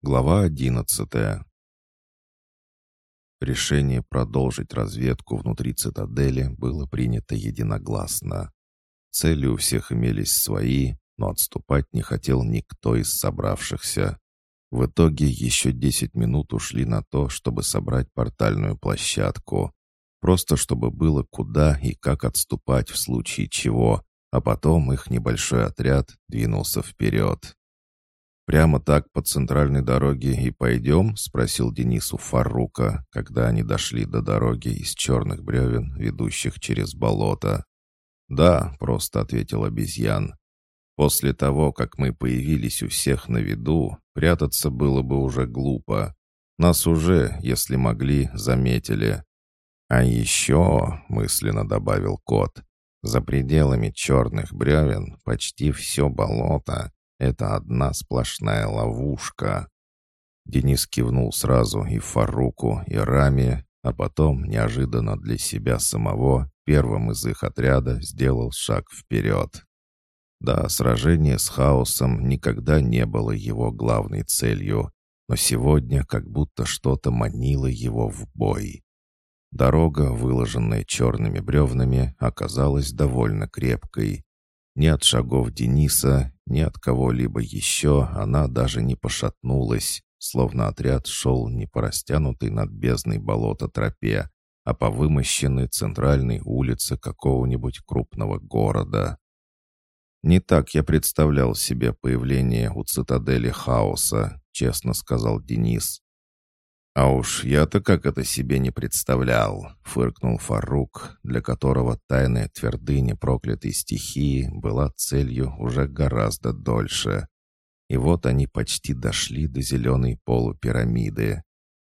Глава одиннадцатая. Решение продолжить разведку внутри цитадели было принято единогласно. Цели у всех имелись свои, но отступать не хотел никто из собравшихся. В итоге еще десять минут ушли на то, чтобы собрать портальную площадку. Просто чтобы было куда и как отступать в случае чего, а потом их небольшой отряд двинулся вперед. «Прямо так по центральной дороге и пойдем?» — спросил Денис у Фарука, когда они дошли до дороги из черных бревен, ведущих через болото. «Да», — просто ответил обезьян. «После того, как мы появились у всех на виду, прятаться было бы уже глупо. Нас уже, если могли, заметили». «А еще», — мысленно добавил кот, — «за пределами черных бревен почти все болото, это одна сплошная ловушка. Денис кивнул сразу и Фаруку, и Раме, а потом, неожиданно для себя самого, первым из их отряда сделал шаг вперед. Да, сражение с хаосом никогда не было его главной целью, но сегодня как будто что-то манило его в бой. Дорога, выложенная черными бревнами, оказалась довольно крепкой. Ни от шагов Дениса, ни от кого-либо еще она даже не пошатнулась, словно отряд шел не по растянутой над бездной болота тропе, а по вымощенной центральной улице какого-нибудь крупного города. «Не так я представлял себе появление у цитадели хаоса», — честно сказал Денис. «А уж я-то как это себе не представлял», — фыркнул Фарук, для которого тайная твердыня проклятой стихии была целью уже гораздо дольше. И вот они почти дошли до зеленой полупирамиды.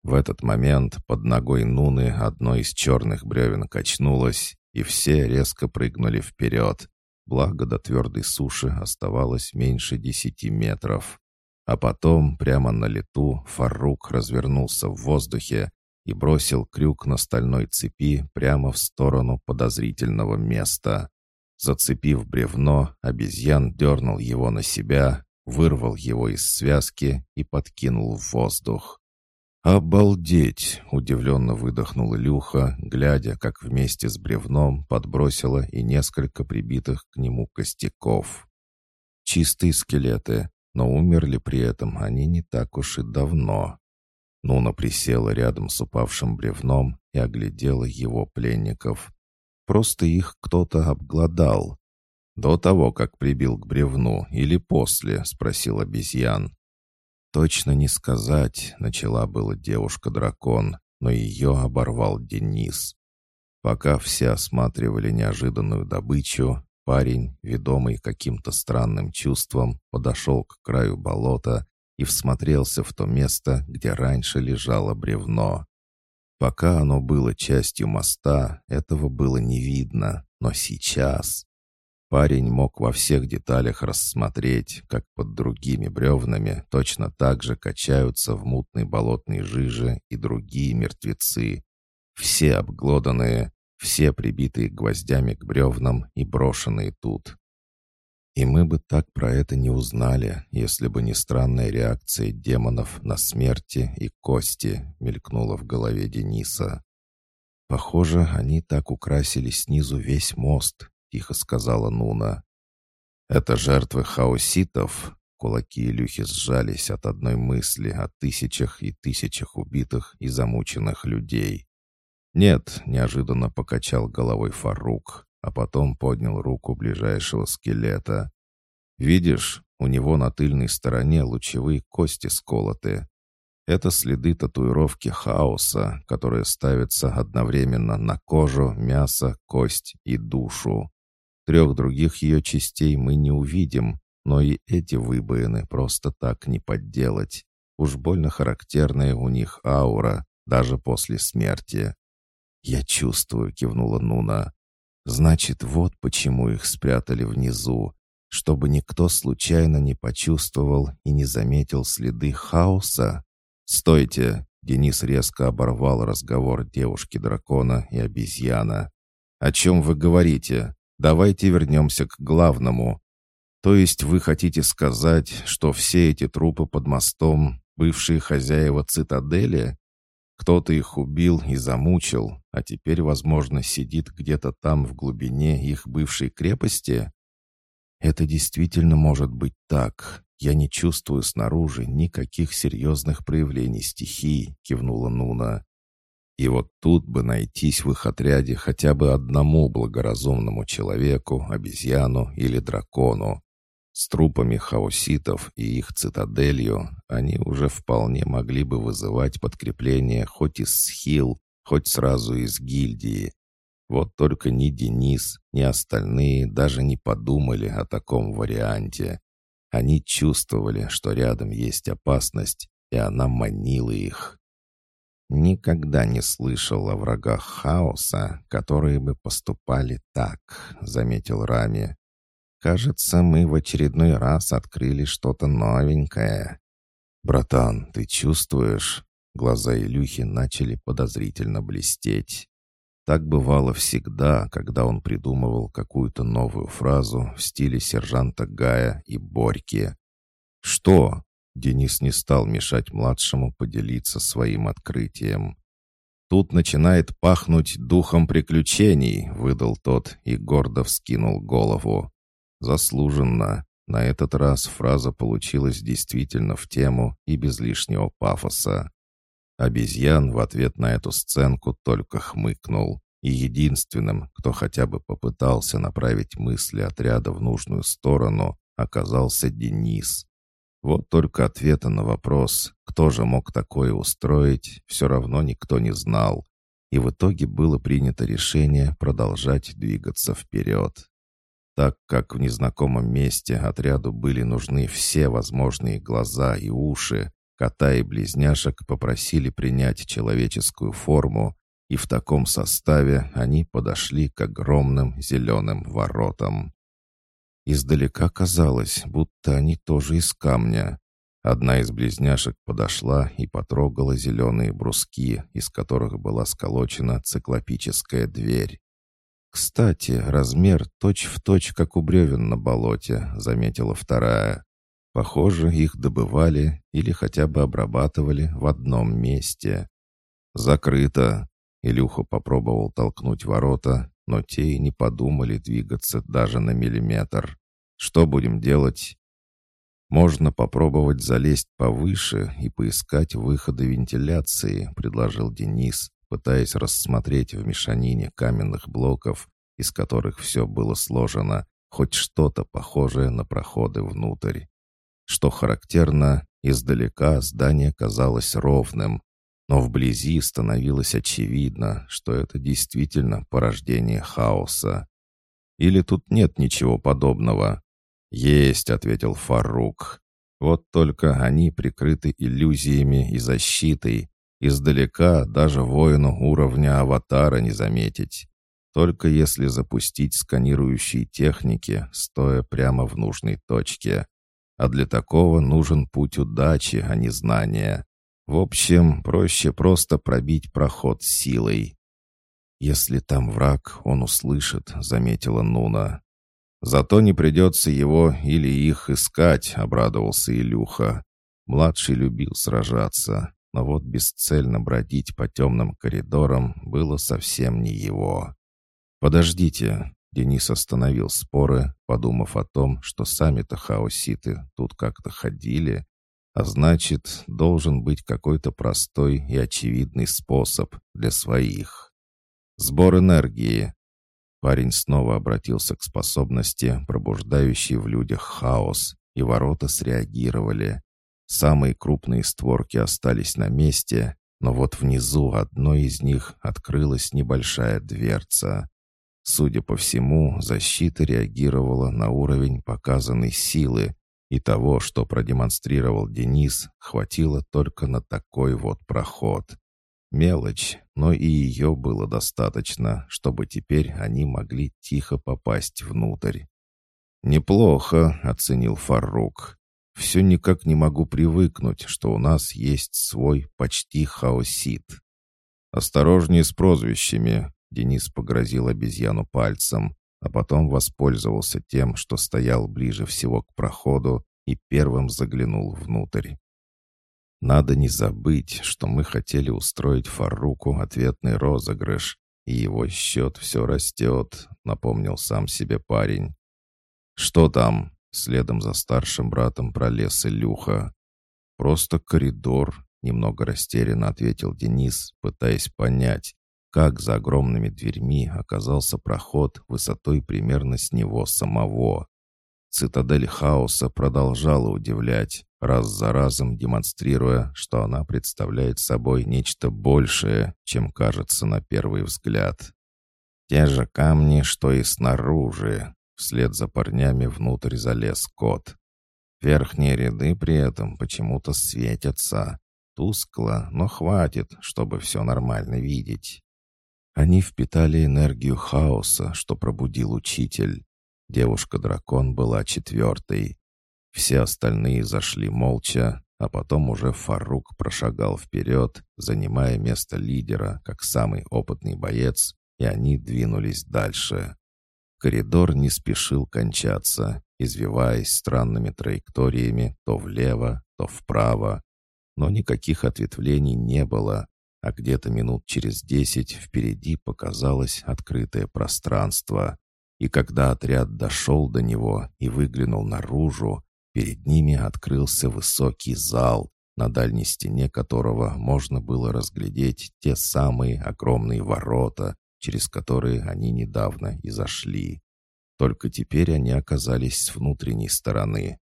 В этот момент под ногой Нуны одно из черных бревен качнулось, и все резко прыгнули вперед. Благо до твердой суши оставалось меньше десяти метров. А потом, прямо на лету, Фарук развернулся в воздухе и бросил крюк на стальной цепи прямо в сторону подозрительного места. Зацепив бревно, обезьян дернул его на себя, вырвал его из связки и подкинул в воздух. «Обалдеть!» — удивленно выдохнул Илюха, глядя, как вместе с бревном подбросило и несколько прибитых к нему костяков. Чистые скелеты, но умерли при этом они не так уж и давно. Нуна присела рядом с упавшим бревном и оглядела его пленников. Просто их кто-то обглодал. «До того, как прибил к бревну, или после?» — спросил обезьян. «Точно не сказать», — начала была девушка-дракон, но ее оборвал Денис. Пока все осматривали неожиданную добычу, Парень, ведомый каким-то странным чувством, подошел к краю болота и всмотрелся в то место, где раньше лежало бревно. Пока оно было частью моста, этого было не видно, но сейчас... Парень мог во всех деталях рассмотреть, как под другими бревнами точно так же качаются в мутной болотной жиже и другие мертвецы. Все обглоданные, все прибитые гвоздями к бревнам и брошенные тут. И мы бы так про это не узнали, если бы не странная реакция демонов на смерти и кости, мелькнула в голове Дениса. Похоже, они так украсили снизу весь мост, тихо сказала Нуна. Это жертвы хаоситов. Кулаки Илюхи сжались от одной мысли о тысячах и тысячах убитых и замученных людей. «Нет», — неожиданно покачал головой Фарук, а потом поднял руку ближайшего скелета. «Видишь, у него на тыльной стороне лучевые кости сколоты. Это следы татуировки хаоса, которые ставятся одновременно на кожу, мясо, кость и душу. Трех других ее частей мы не увидим, но и эти выбоины просто так не подделать. Уж больно характерная у них аура, даже после смерти. «Я чувствую», — кивнула Нуна. «Значит, вот почему их спрятали внизу, чтобы никто случайно не почувствовал и не заметил следы хаоса?» «Стойте!» — Денис резко оборвал разговор девушки-дракона и обезьяна. «О чем вы говорите? Давайте вернемся к главному. То есть вы хотите сказать, что все эти трупы под мостом Бывшие хозяева цитадели? Кто-то их убил и замучил, а теперь, возможно, сидит где-то там в глубине их бывшей крепости? Это действительно может быть так. Я не чувствую снаружи никаких серьезных проявлений стихии, кивнула Нуна. И вот тут бы найтись в их отряде хотя бы одному благоразумному человеку, обезьяну или дракону. С трупами хаоситов и их цитаделью они уже вполне могли бы вызывать подкрепление хоть из схил, хоть сразу из гильдии. Вот только ни Денис, ни остальные даже не подумали о таком варианте. Они чувствовали, что рядом есть опасность, и она манила их. «Никогда не слышал о врагах хаоса, которые бы поступали так», — заметил Рами. «Кажется, мы в очередной раз открыли что-то новенькое». «Братан, ты чувствуешь?» Глаза Илюхи начали подозрительно блестеть. Так бывало всегда, когда он придумывал какую-то новую фразу в стиле сержанта Гая и Борьки. «Что?» Денис не стал мешать младшему поделиться своим открытием. «Тут начинает пахнуть духом приключений», — выдал тот и гордо вскинул голову. «Заслуженно. На этот раз фраза получилась действительно в тему и без лишнего пафоса. Обезьян в ответ на эту сценку только хмыкнул, и единственным, кто хотя бы попытался направить мысли отряда в нужную сторону, оказался Денис. Вот только ответа на вопрос, кто же мог такое устроить, все равно никто не знал. И в итоге было принято решение продолжать двигаться вперед. Так как в незнакомом месте отряду были нужны все возможные глаза и уши, кота и близняшек попросили принять человеческую форму, и в таком составе они подошли к огромным зеленым воротам. Издалека казалось, будто они тоже из камня. Одна из близняшек подошла и потрогала зеленые бруски, из которых была сколочена циклопическая дверь. «Кстати, размер точь-в-точь, точь, как у бревен на болоте», — заметила вторая. «Похоже, их добывали или хотя бы обрабатывали в одном месте». «Закрыто», — Илюха попробовал толкнуть ворота, но те и не подумали двигаться даже на миллиметр. Что будем делать? Можно попробовать залезть повыше и поискать выходы вентиляции, предложил Денис, пытаясь рассмотреть в мешанине каменных блоков, из которых все было сложено, хоть что-то похожее на проходы внутрь. Что характерно, издалека здание казалось ровным, но вблизи становилось очевидно, что это действительно порождение хаоса. Или тут нет ничего подобного? «Есть», — ответил Фарук. «Вот только они прикрыты иллюзиями и защитой. Издалека даже воину уровня аватара не заметить. Только если запустить сканирующие техники, стоя прямо в нужной точке. А для такого нужен путь удачи, а не знания. В общем, проще просто пробить проход силой. «Если там враг, он услышит», — заметила Нуна. «Зато не придется его или их искать», — обрадовался Илюха. Младший любил сражаться, но вот бесцельно бродить по темным коридорам было совсем не его. «Подождите», — Денис остановил споры, подумав о том, что сами-то хаоситы тут как-то ходили, а значит, должен быть какой-то простой и очевидный способ для своих. Сбор энергии. Парень снова обратился к способности, пробуждающей в людях хаос, и ворота среагировали. Самые крупные створки остались на месте, но вот внизу одной из них открылась небольшая дверца. Судя по всему, защита реагировала на уровень показанной силы, и того, что продемонстрировал Денис, хватило только на такой вот проход. Мелочь, но и ее было достаточно, чтобы теперь они могли тихо попасть внутрь. «Неплохо», — оценил Фарук. «Все никак не могу привыкнуть, что у нас есть свой почти хаосит». «Осторожнее с прозвищами», — Денис погрозил обезьяну пальцем а потом воспользовался тем, что стоял ближе всего к проходу и первым заглянул внутрь. Надо не забыть, что мы хотели устроить Фаруку ответный розыгрыш, и его счет все растет», — напомнил сам себе парень. «Что там?» — следом за старшим братом пролез Илюха. «Просто коридор», — немного растерянно ответил Денис, пытаясь понять, как за огромными дверьми оказался проход высотой примерно с него самого. Цитадель хаоса продолжала удивлять, раз за разом демонстрируя, что она представляет собой нечто большее, чем кажется на первый взгляд. Те же камни, что и снаружи. Вслед за парнями внутрь залез кот. Верхние ряды при этом почему-то светятся. Тускло, но хватит, чтобы все нормально видеть. Они впитали энергию хаоса, что пробудил учитель. Девушка-дракон была четвертой. Все остальные зашли молча, а потом уже Фарук прошагал вперед, занимая место лидера, как самый опытный боец, и они двинулись дальше. Коридор не спешил кончаться, извиваясь странными траекториями то влево, то вправо. Но никаких ответвлений не было, а где-то минут через десять впереди показалось открытое пространство. И когда отряд дошел до него и выглянул наружу, перед ними открылся высокий зал, на дальней стене которого можно было разглядеть те самые огромные ворота, через которые они недавно и зашли. Только теперь они оказались с внутренней стороны.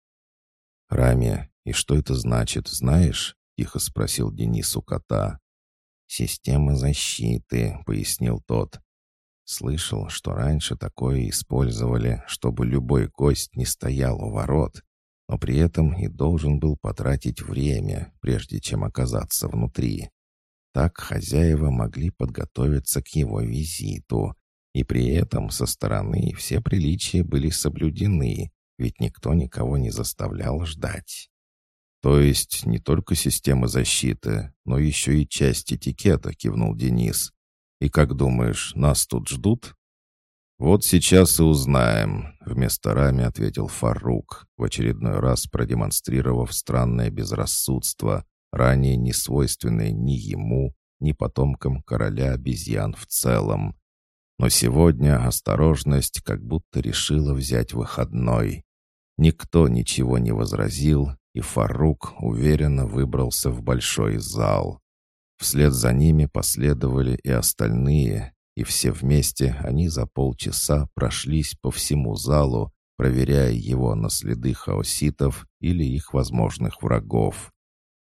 «Рами, и что это значит, знаешь?» — тихо спросил Денис у кота. «Система защиты», — пояснил тот. Слышал, что раньше такое использовали, чтобы любой гость не стоял у ворот, но при этом и должен был потратить время, прежде чем оказаться внутри. Так хозяева могли подготовиться к его визиту, и при этом со стороны все приличия были соблюдены, ведь никто никого не заставлял ждать. «То есть не только система защиты, но еще и часть этикета», — кивнул Денис. «И как думаешь, нас тут ждут?» «Вот сейчас и узнаем», — вместо Рами ответил Фарук, в очередной раз продемонстрировав странное безрассудство, ранее не свойственное ни ему, ни потомкам короля обезьян в целом. Но сегодня осторожность как будто решила взять выходной. Никто ничего не возразил, и Фарук уверенно выбрался в большой зал. Вслед за ними последовали и остальные, и все вместе они за полчаса прошлись по всему залу, проверяя его на следы хаоситов или их возможных врагов.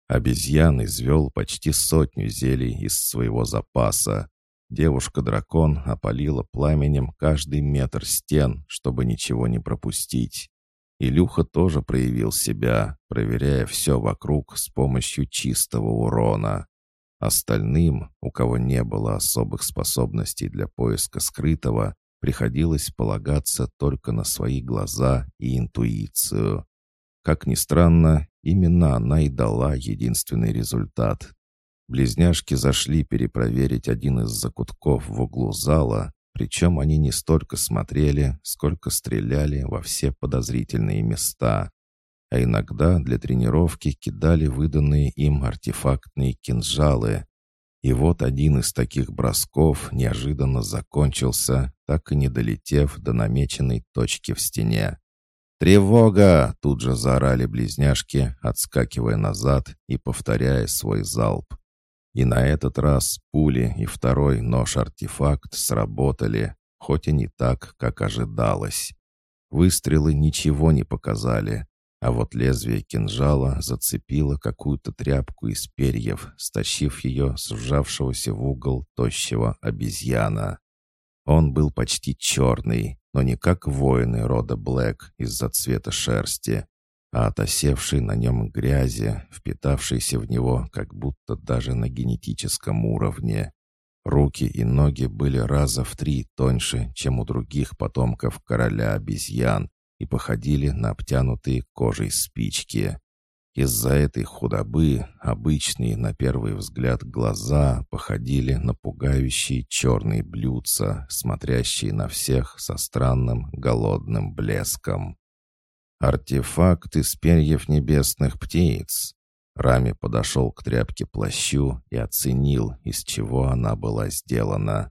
Обезьян извел почти сотню зелий из своего запаса. Девушка-дракон опалила пламенем каждый метр стен, чтобы ничего не пропустить. Илюха тоже проявил себя, проверяя все вокруг с помощью чистого урона. Остальным, у кого не было особых способностей для поиска скрытого, приходилось полагаться только на свои глаза и интуицию. Как ни странно, именно она и дала единственный результат. Близняшки зашли перепроверить один из закутков в углу зала, причем они не столько смотрели, сколько стреляли во все подозрительные места. А иногда для тренировки кидали выданные им артефактные кинжалы. И вот один из таких бросков неожиданно закончился, так и не долетев до намеченной точки в стене. «Тревога!» — тут же заорали близняшки, отскакивая назад и повторяя свой залп. И на этот раз пули и второй нож-артефакт сработали, хоть и не так, как ожидалось. Выстрелы ничего не показали, а вот лезвие кинжала зацепило какую-то тряпку из перьев, стащив ее с вжавшегося в угол тощего обезьяна. Он был почти черный, но не как воины рода Блэк из-за цвета шерсти, а от осевшей на нем грязи, впитавшейся в него как будто даже на генетическом уровне. Руки и ноги были раза в три тоньше, чем у других потомков короля обезьян, и походили на обтянутые кожей спички. Из-за этой худобы обычные, на первый взгляд, глаза походили на пугающие черные блюдца, смотрящие на всех со странным голодным блеском. Артефакт из перьев небесных птиц. Рами подошел к тряпке-плащу и оценил, из чего она была сделана.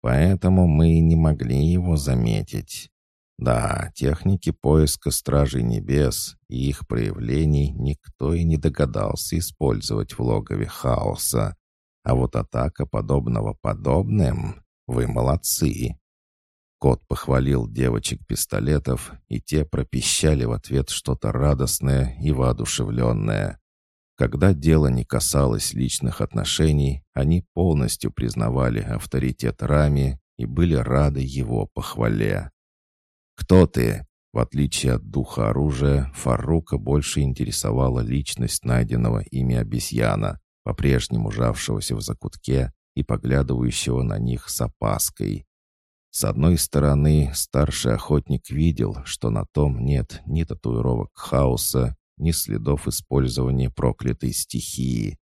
Поэтому мы не могли его заметить. Да, техники поиска Стражей Небес и их проявлений никто и не догадался использовать в логове хаоса. А вот атака подобного подобным — вы молодцы. Кот похвалил девочек пистолетов, и те пропищали в ответ что-то радостное и воодушевленное. Когда дело не касалось личных отношений, они полностью признавали авторитет Рами и были рады его похвале. «Кто ты?» В отличие от духа оружия, Фарука больше интересовала личность найденного ими обезьяна, по-прежнему жавшегося в закутке и поглядывающего на них с опаской. С одной стороны, старший охотник видел, что на том нет ни татуировок хаоса, ни следов использования проклятой стихии.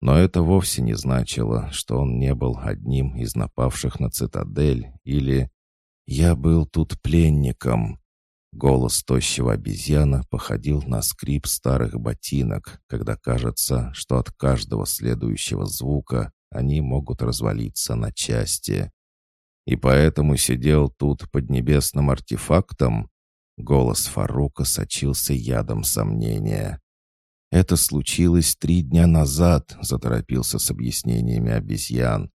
Но это вовсе не значило, что он не был одним из напавших на цитадель или «Я был тут пленником». Голос тощего обезьяна походил на скрип старых ботинок, когда кажется, что от каждого следующего звука они могут развалиться на части. И поэтому сидел тут под небесным артефактом, Голос Фарука сочился ядом сомнения. «Это случилось три дня назад», — заторопился с объяснениями обезьян.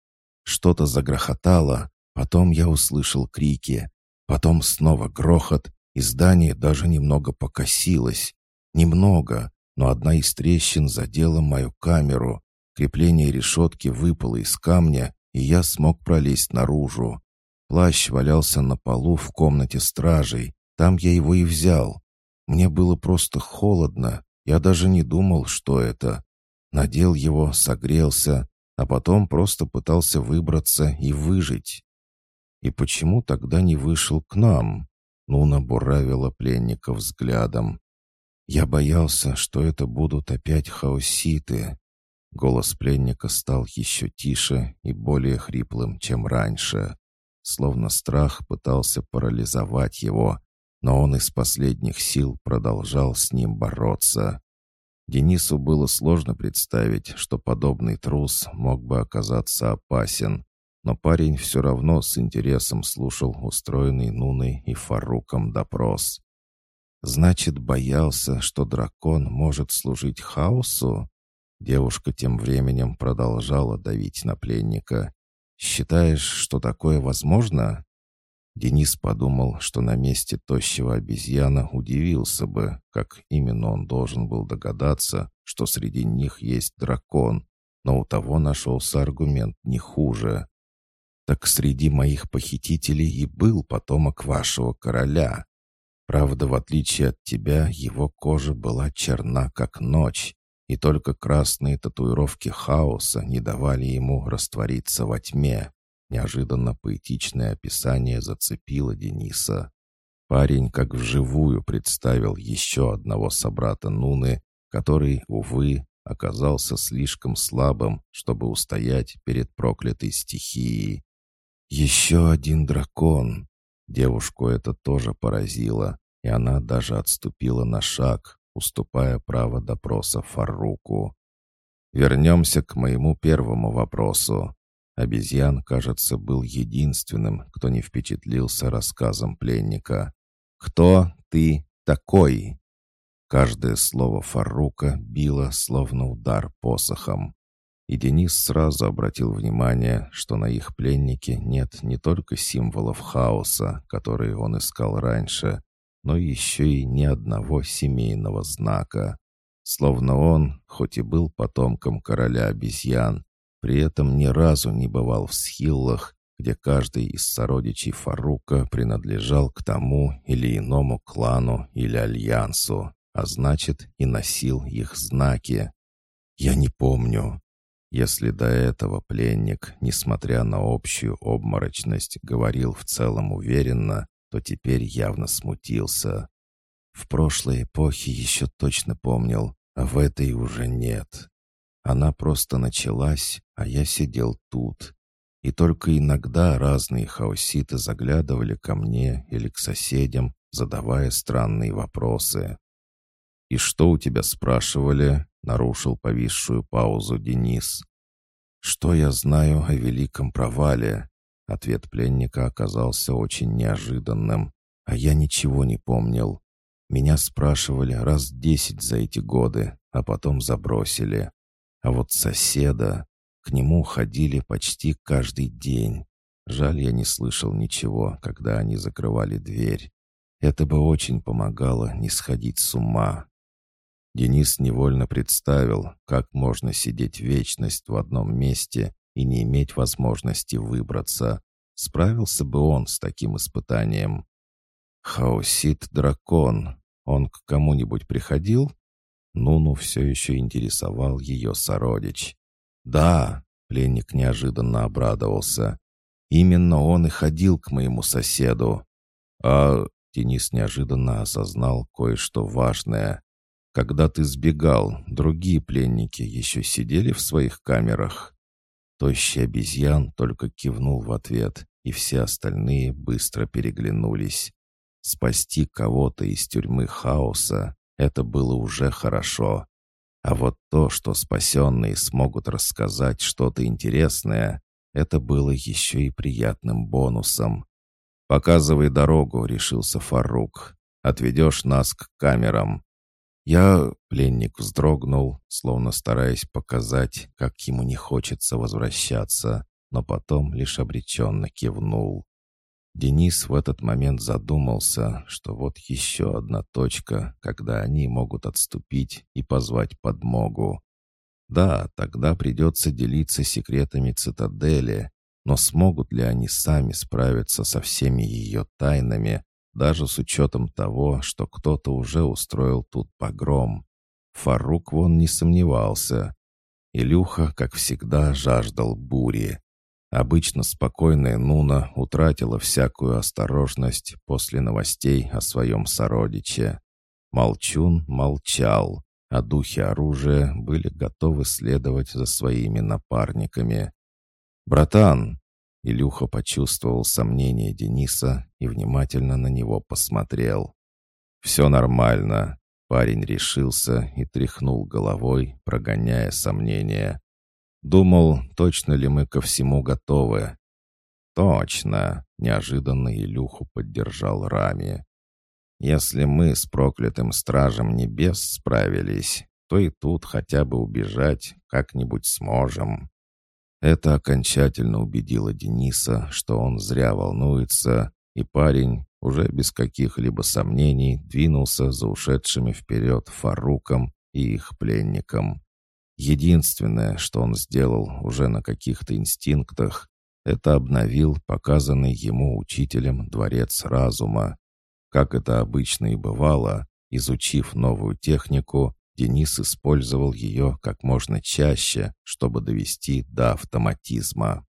«Что-то загрохотало, потом я услышал крики, потом снова грохот, и здание даже немного покосилось. Немного, но одна из трещин задела мою камеру. Крепление решетки выпало из камня, и я смог пролезть наружу. Плащ валялся на полу в комнате стражей, там я его и взял. Мне было просто холодно. Я даже не думал, что это. Надел его, согрелся, а потом просто пытался выбраться и выжить. И почему тогда не вышел к нам? Нуна буравила пленника взглядом. Я боялся, что это будут опять хаоситы. Голос пленника стал еще тише и более хриплым, чем раньше. Словно страх пытался парализовать его, но он из последних сил продолжал с ним бороться. Денису было сложно представить, что подобный трус мог бы оказаться опасен, но парень все равно с интересом слушал устроенный Нуной и Фаруком допрос. «Значит, боялся, что дракон может служить хаосу?» Девушка тем временем продолжала давить на пленника. «Считаешь, что такое возможно?» Денис подумал, что на месте тощего обезьяна удивился бы, как именно он должен был догадаться, что среди них есть дракон, но у того нашелся аргумент не хуже. «Так среди моих похитителей и был потомок вашего короля. Правда, в отличие от тебя, его кожа была черна, как ночь, и только красные татуировки хаоса не давали ему раствориться во тьме». Неожиданно поэтичное описание зацепило Дениса. Парень как вживую представил еще одного собрата Нуны, который, увы, оказался слишком слабым, чтобы устоять перед проклятой стихией. «Еще один дракон!» Девушку это тоже поразило, и она даже отступила на шаг, уступая право допроса Фарруку. «Вернемся к моему первому вопросу. Обезьян, кажется, был единственным, кто не впечатлился рассказом пленника. «Кто ты такой?» Каждое слово Фарука било, словно удар посохом. И Денис сразу обратил внимание, что на их пленнике нет не только символов хаоса, которые он искал раньше, но еще и ни одного семейного знака. Словно он, хоть и был потомком короля обезьян, при этом ни разу не бывал в Схиллах, где каждый из сородичей Фарука принадлежал к тому или иному клану или альянсу, а значит и носил их знаки. Я не помню. Если до этого пленник, несмотря на общую обморочность, говорил в целом уверенно, то теперь явно смутился. В прошлой эпохе еще точно помнил, а в этой уже нет. Она просто началась, а я сидел тут. И только иногда разные хаоситы заглядывали ко мне или к соседям, задавая странные вопросы. «И что у тебя спрашивали?» Нарушил повисшую паузу Денис. «Что я знаю о великом провале?» Ответ пленника оказался очень неожиданным, а я ничего не помнил. Меня спрашивали раз десять за эти годы, а потом забросили. А вот соседа, к нему ходили почти каждый день. Жаль, я не слышал ничего, когда они закрывали дверь. Это бы очень помогало не сходить с ума. Денис невольно представил, как можно сидеть вечность в одном месте и не иметь возможности выбраться. Справился бы он с таким испытанием. Хаосит-дракон. Он к кому-нибудь приходил? Нуну все еще интересовал ее сородич. «Да», — пленник неожиданно обрадовался. «Именно он и ходил к моему соседу». «А...» — Денис неожиданно осознал кое-что важное. Когда ты сбегал, другие пленники еще сидели в своих камерах?» Тощий обезьян только кивнул в ответ, и все остальные быстро переглянулись. Спасти кого-то из тюрьмы хаоса — это было уже хорошо. А вот то, что спасенные смогут рассказать что-то интересное, это было еще и приятным бонусом. «Показывай дорогу», — решился Фарук. «Отведешь нас к камерам. Я, пленник, вздрогнул, словно стараясь показать, как ему не хочется возвращаться, но потом лишь обреченно кивнул. Денис в этот момент задумался, что вот еще одна точка, когда они могут отступить и позвать подмогу. Да, тогда придется делиться секретами цитадели, но смогут ли они сами справиться со всеми ее тайнами, даже с учетом того, что кто-то уже устроил тут погром. Фарук вон не сомневался. Илюха, как всегда, жаждал бури. Обычно спокойная Нуна утратила всякую осторожность после новостей о своем сородиче. Молчун молчал, а духи оружия были готовы следовать за своими напарниками. «Братан!» Илюха почувствовал сомнение Дениса и внимательно на него посмотрел. «Все нормально». Парень решился и тряхнул головой, прогоняя сомнения. «Думал, точно ли мы ко всему готовы?» «Точно!» — неожиданно Илюху поддержал Рами. «Если мы с проклятым стражем небес справились, то и тут хотя бы убежать как-нибудь сможем». Это окончательно убедило Дениса, что он зря волнуется, и парень, уже без каких-либо сомнений, двинулся за ушедшими вперед Фаруком и их пленником. Единственное, что он сделал уже на каких-то инстинктах, это обновил показанный ему учителем дворец разума. Как это обычно и бывало, изучив новую технику, Денис использовал ее как можно чаще, чтобы довести до автоматизма.